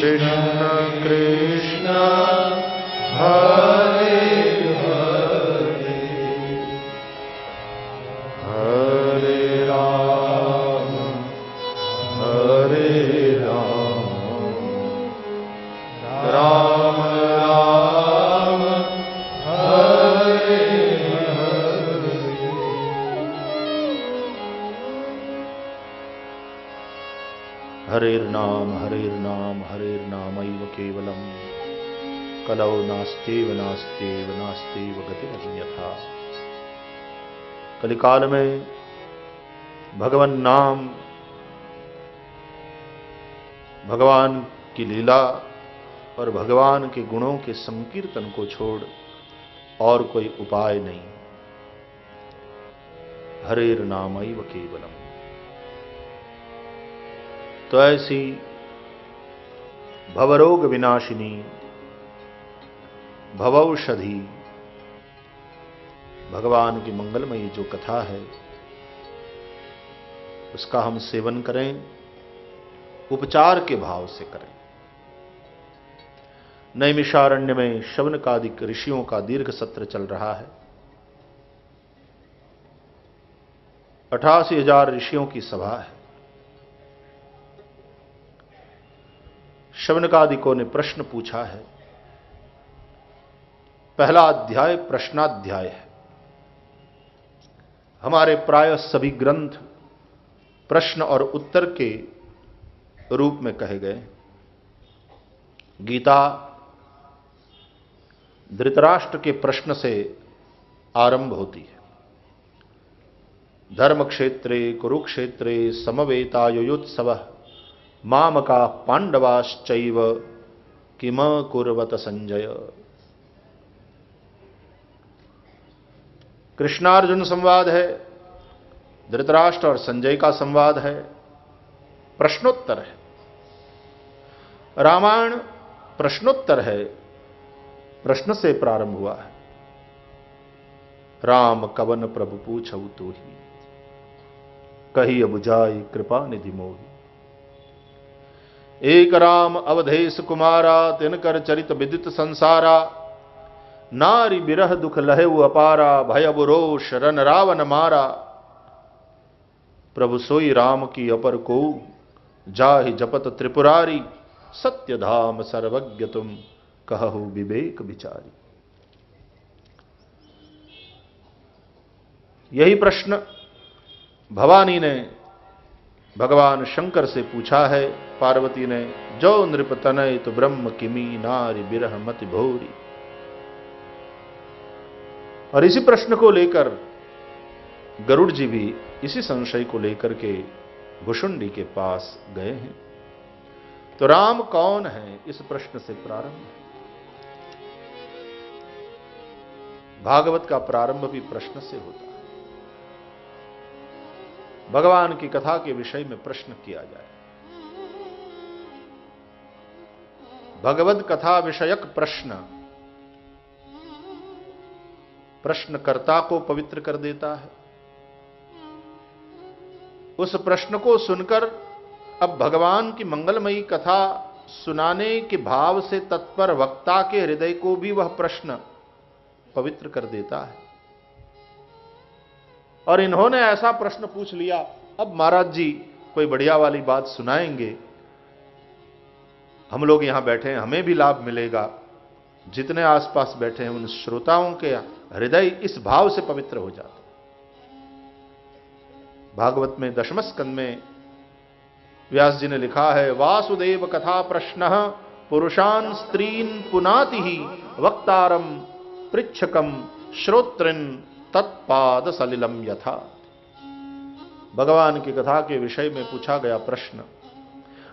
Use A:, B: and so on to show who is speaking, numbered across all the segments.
A: कृष्ण कृष्ण हरेर्नाम हरेर्नाम हरेर्नामैव केवलम्। कलौ नास्तेव नास्तेव गतिरन्यथा। कलिकाल में भगवान नाम, भगवान की लीला और भगवान के गुणों के संकीर्तन को छोड़ और कोई उपाय नहीं। हरेर नामैव केवलम। तो ऐसी भवरोग विनाशिनी भवौषधि। भगवान की मंगलमयी जो कथा है, उसका हम सेवन करें, उपचार के भाव से करें। नैमिषारण्य में शवनकादिक ऋषियों का दीर्घ सत्र चल रहा है। अठासी हज़ार ऋषियों की सभा है। शवनकादिकों ने प्रश्न पूछा है। पहला अध्याय प्रश्नाध्याय है। हमारे प्राय सभी ग्रंथ प्रश्न और उत्तर के रूप में कहे गए गीता धृतराष्ट्र के प्रश्न से आरंभ होती है। धर्म क्षेत्रे कुरुक्षेत्रे मामका पांडवाश्चैव किम कुर्वत संजय। कृष्णार्जुन संवाद है, धृतराष्ट्र और संजय का संवाद है, प्रश्नोत्तर है। रामायण प्रश्नोत्तर है, प्रश्न से प्रारंभ हुआ है। राम कवन प्रभु पूछ तो ही, कही अब जाय कृपा निधि मोही। एक राम अवधेश कुमारा, तिनकर चरित विदित संसारा। नारी बिरह दुख लहे अपारा, भय बुरोष रन रावण मारा। प्रभु सोई राम की अपर को, जाहि जपत त्रिपुरारी। सत्य धाम सर्वज्ञ तुम कहु विवेक विचारी। यही प्रश्न भवानी ने भगवान शंकर से पूछा है, पार्वती ने, जो नृप तनय तो ब्रह्म किमी नारी बिरह मत भोरी? और इसी प्रश्न को लेकर, गरुड़ जी भी इसी संशय को लेकर के भुषुंडी के पास गए हैं। तो राम कौन है? इस प्रश्न से प्रारंभ भागवत का प्रारंभ भी प्रश्न से होता है। भगवान की कथा के विषय में प्रश्न किया जाए। भगवत कथा विषयक प्रश्न। प्रश्नकर्ता को पवित्र कर देता है। उस प्रश्न को सुनकर अब भगवान की मंगलमयी कथा सुनाने के भाव से तत्पर वक्ता के हृदय को भी वह प्रश्न पवित्र कर देता है। और इन्होंने ऐसा प्रश्न पूछ लिया, अब महाराज जी, कोई बढ़िया वाली बात सुनाएँगे? हम लोग यहाँ बैठे हैं, हमें भी लाभ मिलेगा। जितने आसपास बैठे हैं, उन श्रोताओं के हृदय इस भाव से पवित्र हो जाते भागवत में दशम स्कंद में व्यास जी ने लिखा है, वासुदेव कथा प्रश्न पुरुषान स्त्रीन पुनाति ही वक्तारम पृछकम श्रोत्रिन तत्पाद सलिलम यथा। भगवान की कथा के विषय में पूछा गया प्रश्न,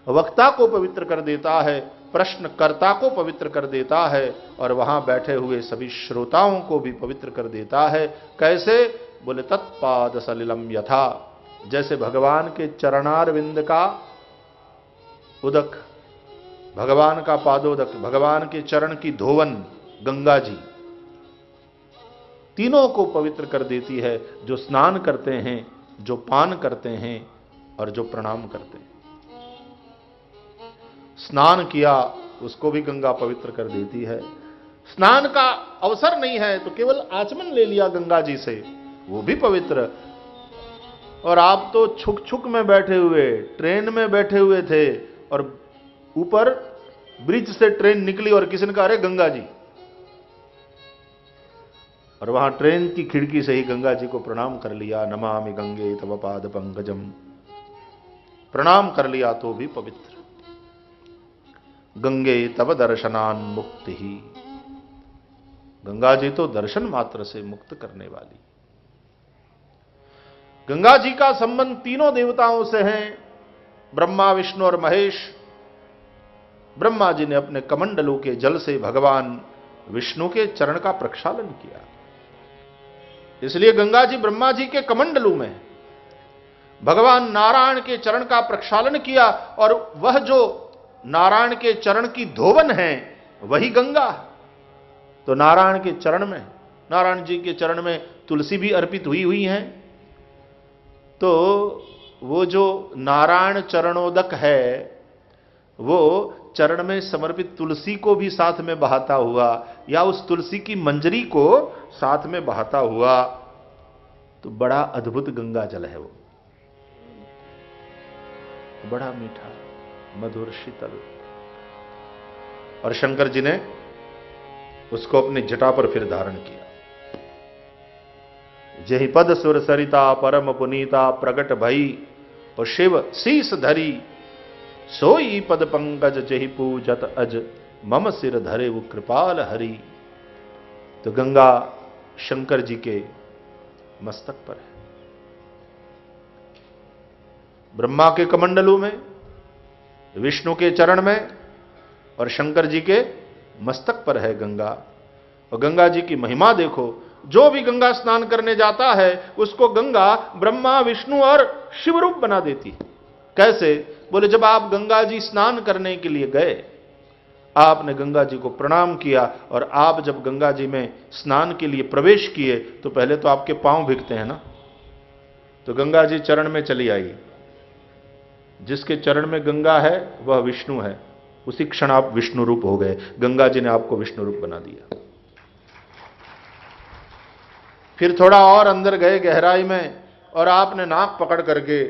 A: वक्ता को पवित्र कर देता है प्रश्नकर्ता को पवित्र कर देता है, और वहाँ बैठे हुए सभी श्रोताओं को भी पवित्र कर देता है। कैसे? बोले तत्पाद सलिलम यथा। जैसे भगवान के चरणार विंद का उदक, भगवान का पादोदक, भगवान के चरण की धोवन, गंगा जी। तीनों को पवित्र कर देती है, जो स्नान करते हैं, जो पान करते हैं, और जो प्रणाम करते हैं। स्नान किया, उसको भी गंगा पवित्र कर देती है। स्नान का अवसर नहीं है तो केवल आचमन ले लिया गंगा जी से, वो भी पवित्र। और आप तो छुक छुक में बैठे हुए, ट्रेन में बैठे हुए थे, और ऊपर ब्रिज से ट्रेन निकली और किसी ने कहा, अरे गंगा जी और वहाँ ट्रेन की खिड़की से ही गंगा जी को प्रणाम कर लिया, नमामि गंगे तब पाद पंकजम। प्रणाम कर लिया तो भी पवित्र। गंगे तब दर्शनान मुक्ति ही। गंगा जी तो दर्शन मात्र से मुक्त करने वाली। गंगा जी का संबंध तीनों देवताओं से है, ब्रह्मा, विष्णु और महेश। ब्रह्मा जी ने अपने कमंडलों के जल से भगवान विष्णु के चरण का प्रक्षालन किया। इसलिए गंगा जी, ब्रह्मा जी के कमंडलू में भगवान नारायण के चरण का प्रक्षालन किया और वह जो नारायण के चरण की धोवन है, वही गंगा तो नारायण के चरण में, नारायण जी के चरण में तुलसी भी अर्पित हुई हुई है। तो वो जो नारायण चरणोदक है, वो चरण में समर्पित तुलसी को भी साथ में बहाता हुआ या उस तुलसी की मंजरी को साथ में बहाता हुआ तो बड़ा अद्भुत गंगा जल है वो। बड़ा मीठा, मधुर, शीतल। और शंकर जी ने उसको अपनी जटा पर फिर धारण किया। जही पद सुर सरिता, परम पुनीता प्रकट भई, और शिव शीस धरी। सोई पद पंकज जही पूजत अज, मम सिर धरे वो कृपाल हरी। तो गंगा शंकर जी के मस्तक पर है। ब्रह्मा के कमंडलों में, विष्णु के चरण में और शंकर जी के मस्तक पर है गंगा। और गंगा जी की महिमा देखो, जो भी गंगा स्नान करने जाता है, उसको गंगा ब्रह्मा, विष्णु और शिव रूप बना देती है। कैसे? बोले, जब आप गंगा जी स्नान करने के लिए गए आपने गंगा जी को प्रणाम किया और आप जब गंगा जी में स्नान के लिए प्रवेश किए तो पहले तो आपके पाँव भिगते हैं ना? तो गंगा जी चरण में चली आई। जिसके चरण में गंगा है, वह विष्णु है। उसी क्षण आप विष्णु रूप हो गए। गंगा जी ने आपको विष्णु रूप बना दिया। फिर थोड़ा और अंदर गए गहराई में और आपने नाक पकड़ करके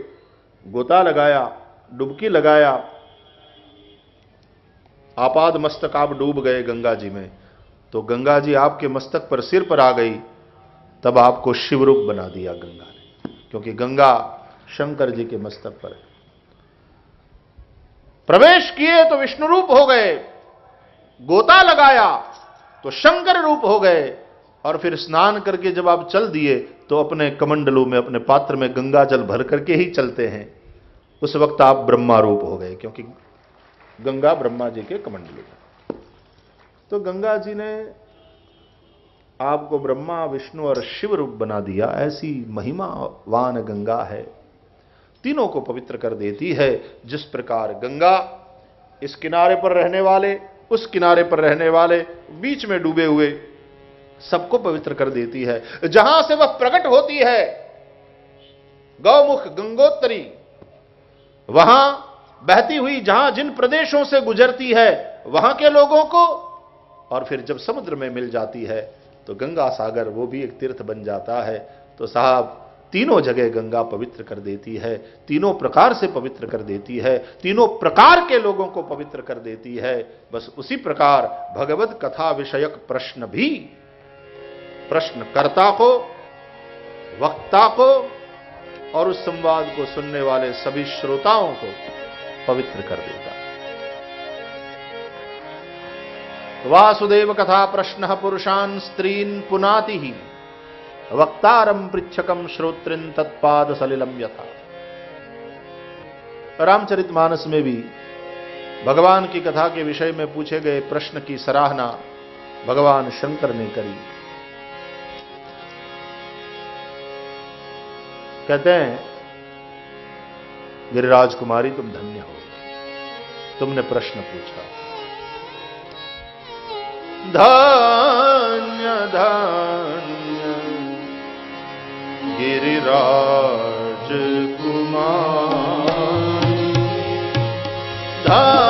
A: गोता लगाया, डुबकी लगाया आपाद मस्तक आप डूब गए गंगा जी में। तो गंगा जी आपके मस्तक पर सिर पर आ गई, तब आपको शिवरूप बना दिया गंगा ने, क्योंकि गंगा शंकर जी के मस्तक पर है। प्रवेश किए तो विष्णु रूप हो गए, गोता लगाया तो शंकर रूप हो गए, और फिर स्नान करके जब आप चल दिए तो अपने कमंडलों में, अपने पात्र में गंगा जल भर करके ही चलते हैं। उस वक्त आप ब्रह्मा रूप हो गए, क्योंकि गंगा ब्रह्मा जी के कमंडली। में तो गंगा जी ने आपको ब्रह्मा, विष्णु और शिव रूप बना दिया। ऐसी महिमावान गंगा है। तीनों को पवित्र कर देती है। जिस प्रकार गंगा इस किनारे पर रहने वाले, उस किनारे पर रहने वाले, बीच में डूबे हुए, सबको पवित्र कर देती है। जहाँ से वह प्रकट होती है, गौमुख गंगोत्तरी वहाँ बहती हुई जहाँ जिन प्रदेशों से गुजरती है, वहाँ के लोगों को और फिर जब समुद्र में मिल जाती है तो गंगा सागर वो भी एक तीर्थ बन जाता है। तो साहब, तीनों जगह गंगा पवित्र कर देती है, तीनों प्रकार से पवित्र कर देती है, तीनों प्रकार के लोगों को पवित्र कर देती है। बस उसी प्रकार भगवत कथा विषयक प्रश्न भी, प्रश्नकर्ता को, वक्ता को और उस संवाद को सुनने वाले सभी श्रोताओं को पवित्र कर देता। वासुदेव कथा प्रश्न पुरुषान स्त्रीन पुनाति। ही वक्तारम पृछकम श्रोत्रिन तत्पाद सलिलम यथा। रामचरित मानस में भी भगवान की कथा के विषय में पूछे गए प्रश्न की सराहना भगवान शंकर ने करी। कहते हैं गिरिराज कुमारी तुम धन्य हो। तुमने प्रश्न पूछा। धान्य धन्य। गिरिराज कुमार। धन्य।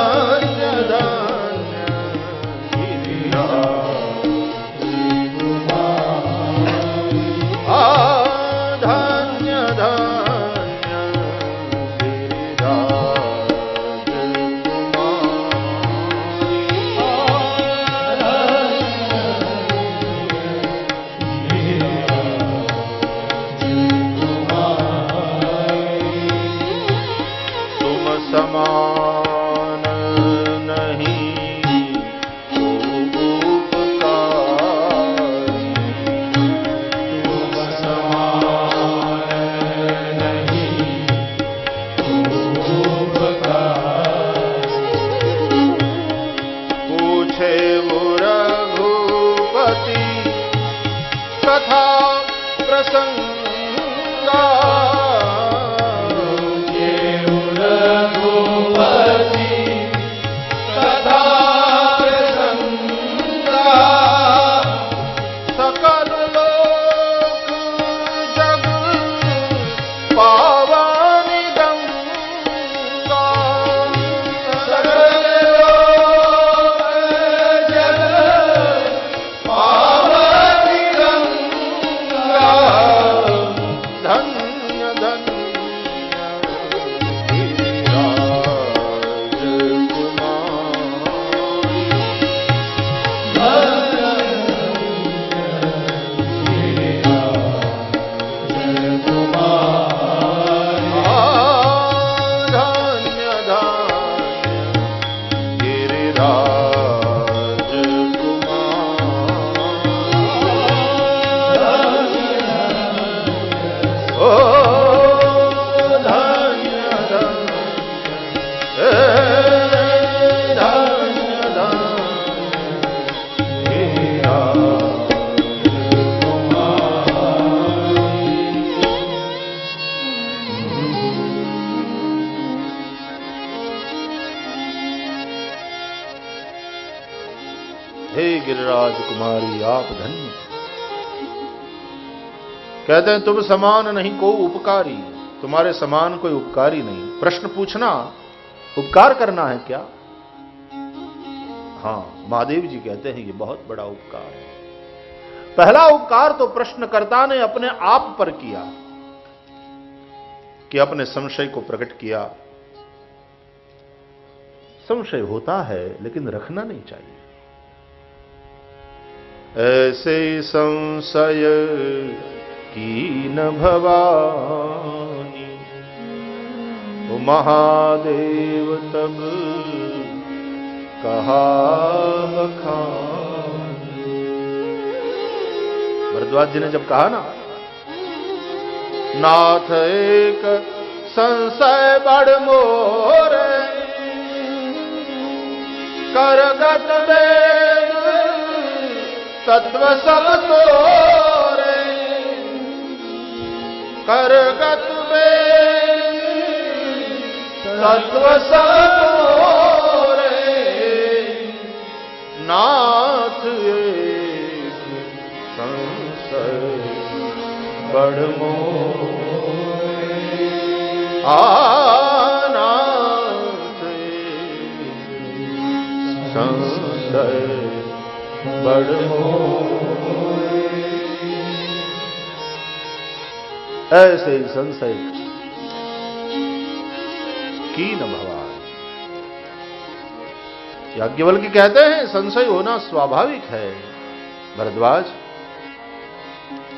A: कहते हैं, तुम समान नहीं को उपकारी। तुम्हारे समान कोई उपकारी नहीं। प्रश्न पूछना, उपकार करना है क्या? हाँ, महादेव जी कहते हैं, ये बहुत बड़ा उपकार है। पहला उपकार तो प्रश्नकर्ता ने अपने आप पर किया, कि अपने संशय को प्रकट किया। संशय होता है, लेकिन रखना नहीं चाहिए। ऐसे संशय की न भवानी। ओ महादेव तब कहा भरद्वाज जी ने जब कहा ना, नाथ एक संशय बड़ मोरे। करगत तत्व सब तोरे करगत वेद तत्व सब नाथ एक संशय बड़ मोरे आनाथ संशय बड़ ऐसे ही संशय की न भवान। याज्ञवल्क्य कहते हैं, संशय होना स्वाभाविक है। भरद्वाज,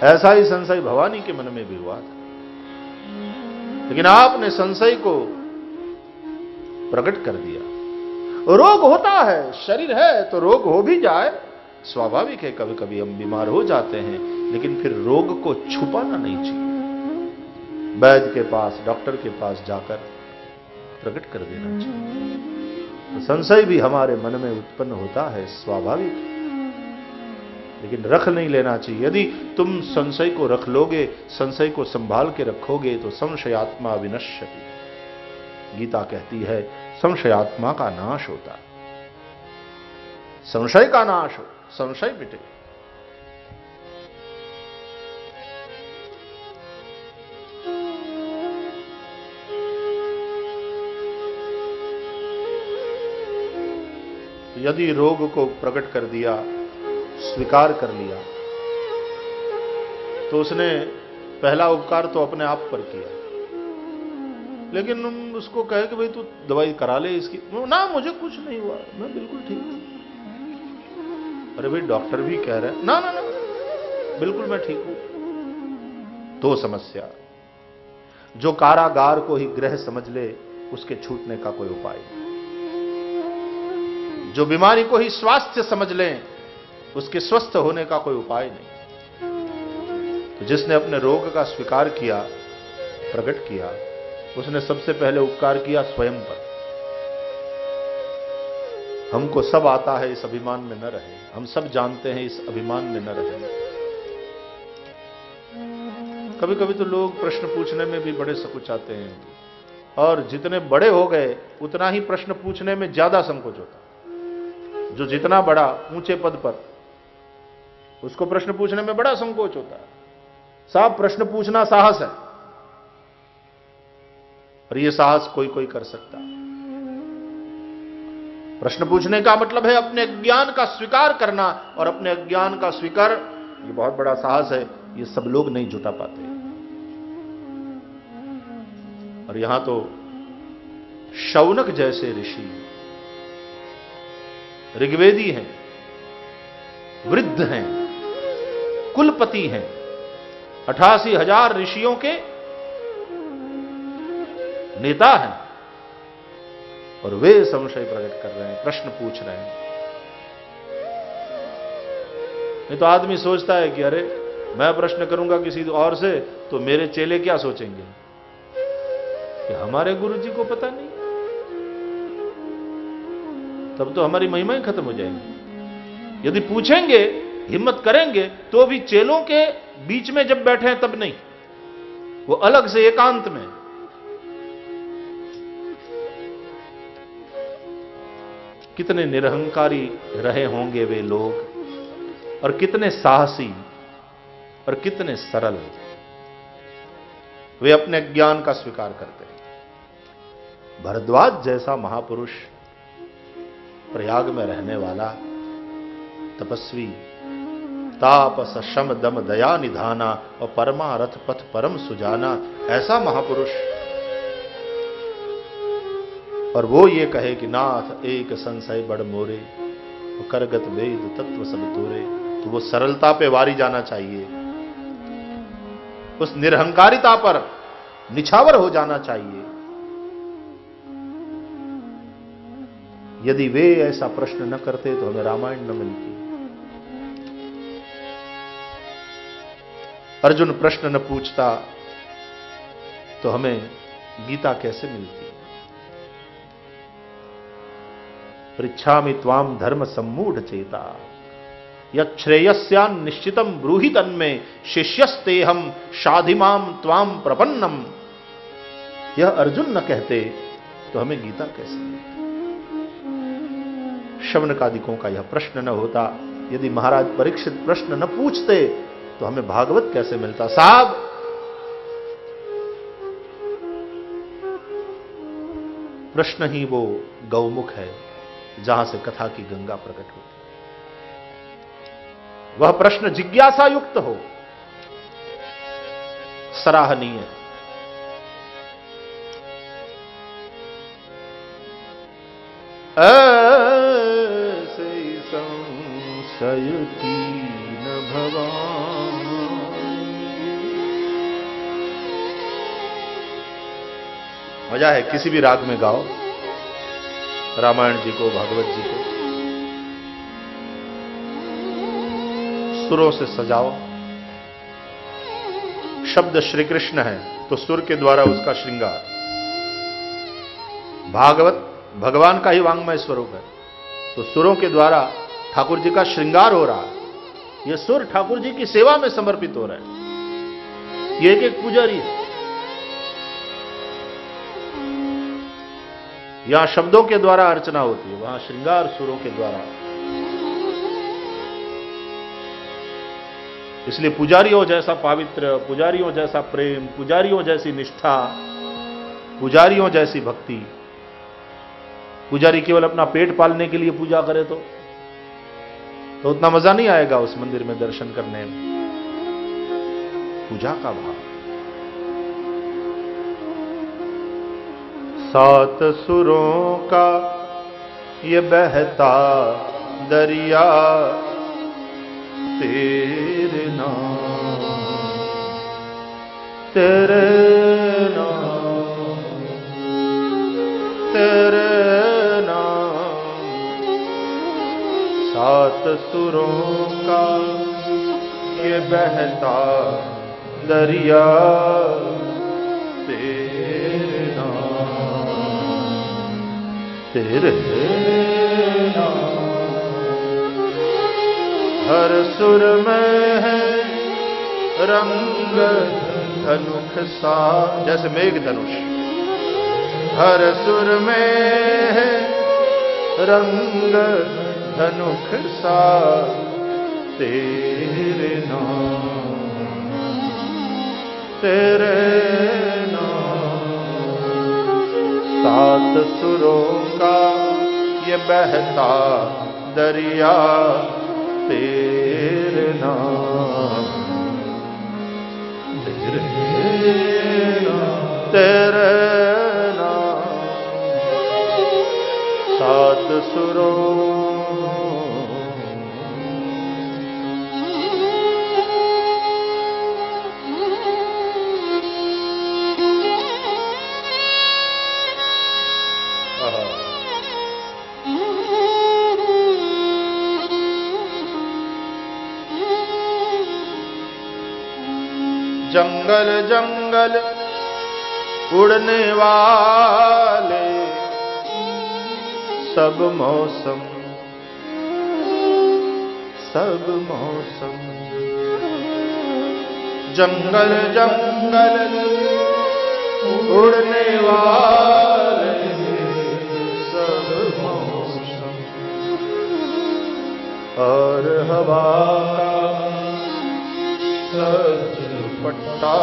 A: ऐसा ही संशय भवानी के मन में भी हुआ था। लेकिन आपने संशय को प्रकट कर दिया। रोग होता है, शरीर है तो रोग हो भी जाए। स्वाभाविक है कभी कभी हम बीमार हो जाते हैं, लेकिन फिर रोग को छुपाना नहीं चाहिए। वैद्य के पास डॉक्टर के पास जाकर प्रकट कर देना चाहिए। तो संशय भी हमारे मन में उत्पन्न होता है स्वाभाविक। लेकिन रख नहीं लेना चाहिए। यदि तुम संशय को रख लोगे संशय को संभाल के रखोगे तो संशयात्मा विनश्यति गीता कहती है संशयात्मा का नाश होता। संशय का नाश हो संशय मिटे। यदि रोग को प्रकट कर दिया, स्वीकार कर लिया तो उसने पहला उपकार तो अपने आप पर किया। लेकिन उसको कहे कि भाई तू दवाई करा ले इसकी। ना, मुझे कुछ नहीं हुआ, मैं बिल्कुल ठीक हूँ। अरे भाई, डॉक्टर भी कह रहे हैं, ना ना ना, बिल्कुल मैं ठीक हूँ। दो समस्या। जो कारागार को ही ग्रह समझ ले, उसके छूटने का कोई उपाय नहीं। जो बीमारी को ही स्वास्थ्य समझ लें, उसके स्वस्थ होने का कोई उपाय नहीं। तो जिसने अपने रोग का स्वीकार किया, प्रकट किया, उसने सबसे पहले उपकार किया स्वयं पर। हमको सब आता है इस अभिमान में न रहे। हम सब जानते हैं इस अभिमान में न रहे। कभी कभी तो लोग प्रश्न पूछने में भी बड़े सकुचाते हैं। और जितने बड़े हो गए, उतना ही प्रश्न पूछने में ज़्यादा संकोच होता जो जितना बड़ा ऊँचे पद पर, उसको प्रश्न पूछने में बड़ा संकोच होता है। साहब, प्रश्न पूछना साहस है और यह साहस कोई कोई कर सकता प्रश्न पूछने का मतलब है अपने ज्ञान का स्वीकार करना, और अपने ज्ञान का स्वीकार, यह बहुत बड़ा साहस है ये सब लोग नहीं जुटा पाते। और यहाँ तो शौनक जैसे ऋषि ऋग्वेदी हैं, वृद्ध हैं, कुलपति हैं। अठासी हज़ार ऋषियों के नेता हैं और वे संशय प्रकट कर रहे हैं, प्रश्न पूछ रहे हैं। नहीं तो आदमी सोचता है कि अरे, मैं प्रश्न करूँगा किसी और से तो मेरे चेले क्या सोचेंगे? कि हमारे गुरु जी को पता नहीं। तब तो हमारी महिमा ही खत्म हो जाएगी। यदि पूछेंगे, हिम्मत करेंगे तो भी चेलों के बीच में जब बैठे हैं, तब नहीं। वो अलग से एकांत में। कितने निरहंकारी रहे होंगे वे लोग, और कितने साहसी, और कितने सरल। वे अपने ज्ञान का स्वीकार करते हैं। भरद्वाज जैसा महापुरुष प्रयाग में रहने वाला तपस्वी ताप सशम दम, दया, निधाना और परमारथ पथ, परम, सुजाना, ऐसा महापुरुष। और वो ये कहे कि नाथ, एक संशय बड़ मोरे, करगत वेद, तत्व सब तोरे तो वो सरलता पे वारी जाना चाहिए। उस निरहंकारिता पर निछावर हो जाना चाहिए। यदि वे ऐसा प्रश्न न करते तो हमें रामायण न मिलती। अर्जुन प्रश्न न पूछता तो हमें गीता कैसे मिलती? पृछा ताम धर्म सम्मूढ़ चेता। यश्रेयस्यान निश्चितम ब्रूहि तन्मे शिष्यस्ते हम शाधिमाम त्वाम प्रपन्नम। यह अर्जुन न कहते तो हमें गीता कैसे शवनकादिकों का यह प्रश्न न होता। यदि महाराज परीक्षित प्रश्न न पूछते तो हमें भागवत कैसे मिलता? साहब! प्रश्न ही वो गौमुख है, जहाँ से कथा की गंगा प्रकट होती। वह प्रश्न जिज्ञासा युक्त हो। सराहनीय ऐसे मज़ा है किसी भी राग में गाओ। रामायण जी को, भागवत जी को। सुरों से सजाओ। शब्द श्री कृष्ण है तो सुर के द्वारा उसका श्रृंगार। भागवत, भगवान का ही वांगमय स्वरूप है। तो सुरों के द्वारा ठाकुर जी का श्रृंगार हो रहा है। ये सुर ठाकुर जी की सेवा में समर्पित हो रहा है। यह एक एक पुजारी है। यहाँ शब्दों के द्वारा अर्चना होती है, वहाँ श्रृंगार सुरों के द्वारा। इसलिए पुजारियों जैसा पावित्र, पुजारियों जैसा प्रेम, पुजारियों जैसी निष्ठा, पुजारियों जैसी भक्ति। पुजारी केवल अपना पेट पालने के लिए पूजा करे तो तो उतना मज़ा नहीं आएगा उस मंदिर में दर्शन करने में। पूजा का भाव। सात सुरों का ये बहता दरिया। तेरे नाम तेरे नाम तेरे नाम। सात सुरों का ये बहता दरिया। तेरे तेरे हर सुर में है रंग धनुख सा, जैसे मेघ धनुष। हर सुर में है रंग धनुख सा, तेरे नाम। तेरे सात सुरों का ये बहता दरिया तेरे नाम। तेरे तेरे नाम। सात सुरों जंगल जंगल उड़ने वाले। सब मौसम सब मौसम। जंगल जंगल उड़ने वाले। सब मौसम, और हवा सच पट्टा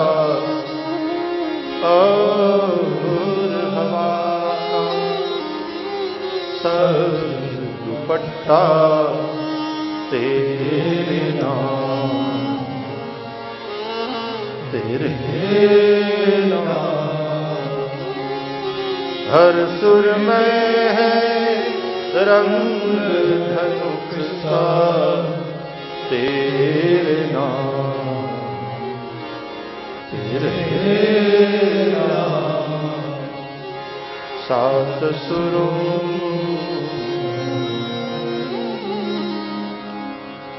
A: और हवा सर तेरे नाम, तेरे हर सुर में है रंग धनुख सा, तेरे नाम। तेरे सात सुरो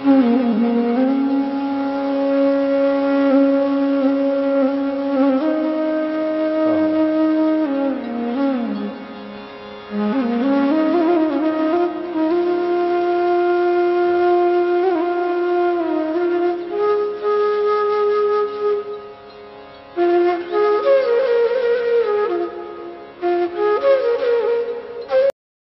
A: Mm-hmm.